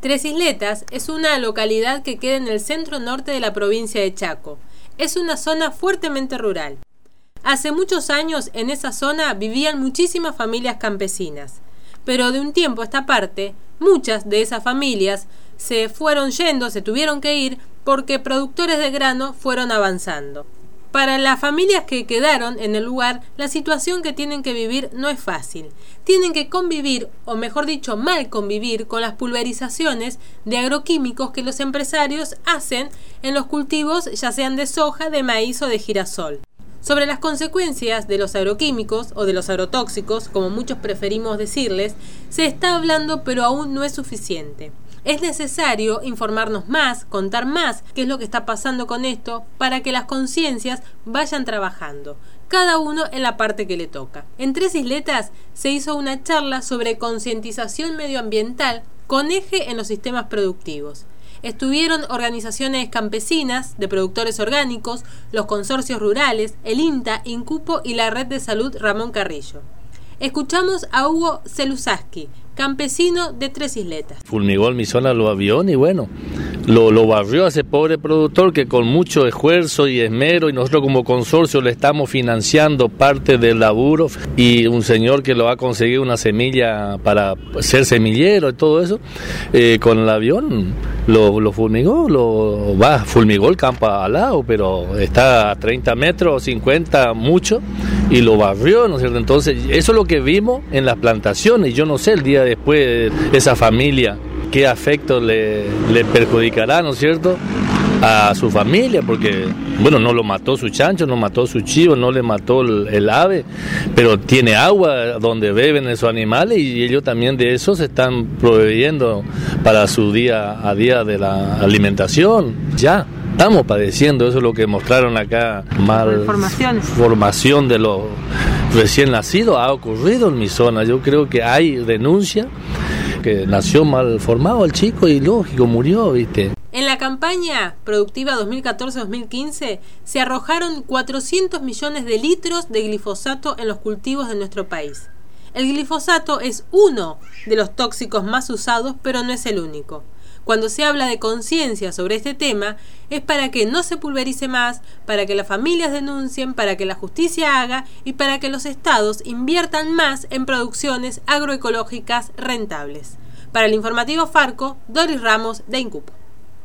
Tres Isletas es una localidad que queda en el centro norte de la provincia de Chaco. Es una zona fuertemente rural. Hace muchos años en esa zona vivían muchísimas familias campesinas, pero de un tiempo a esta parte, muchas de esas familias se fueron yendo, se tuvieron que ir porque productores de grano fueron avanzando. Para las familias que quedaron en el lugar, la situación que tienen que vivir no es fácil. Tienen que convivir, o mejor dicho, mal convivir con las pulverizaciones de agroquímicos que los empresarios hacen en los cultivos, ya sean de soja, de maíz o de girasol. Sobre las consecuencias de los agroquímicos o de los agrotóxicos, como muchos preferimos decirles, se está hablando pero aún no es suficiente. Es necesario informarnos más, contar más qué es lo que está pasando con esto para que las conciencias vayan trabajando, cada uno en la parte que le toca. En Tres Isletas se hizo una charla sobre concientización medioambiental con eje en los sistemas productivos. Estuvieron organizaciones campesinas de productores orgánicos, los consorcios rurales, el INTA, INCUPO y la Red de Salud Ramón Carrillo. Escuchamos a Hugo Celusaski, campesino de Tres Isletas. Fulmigó en mi zona los aviones y bueno, lo, lo barrió a ese pobre productor que con mucho esfuerzo y esmero y nosotros como consorcio le estamos financiando parte del laburo y un señor que lo ha conseguido una semilla para ser semillero y todo eso, eh, con el avión lo, lo fulmigó, lo va, fulmigó el campo al lado, pero está a 30 metros, 50, mucho, y lo barrió, ¿no es cierto? Entonces, eso es lo que vimos en las plantaciones, yo no sé el día después esa familia qué afecto le, le perjudicará, ¿no es cierto? a su familia, porque, bueno, no lo mató su chancho, no mató su chivo, no le mató el, ave, pero tiene agua donde beben esos animales y ellos también de eso se están proveyendo para su día a día de la alimentación. Ya. Estamos padeciendo, eso es lo que mostraron acá, mal formación de los recién nacidos, ha ocurrido en mi zona. Yo creo que hay denuncia que nació mal formado el chico y lógico, murió, ¿viste? En la campaña productiva 2014-2015 se arrojaron 400 millones de litros de glifosato en los cultivos de nuestro país. El glifosato es uno de los tóxicos más usados, pero no es el único. Cuando se habla de conciencia sobre este tema, es para que no se pulverice más, para que las familias denuncien, para que la justicia haga y para que los estados inviertan más en producciones agroecológicas rentables. Para el informativo Farco, Doris Ramos de Incupo.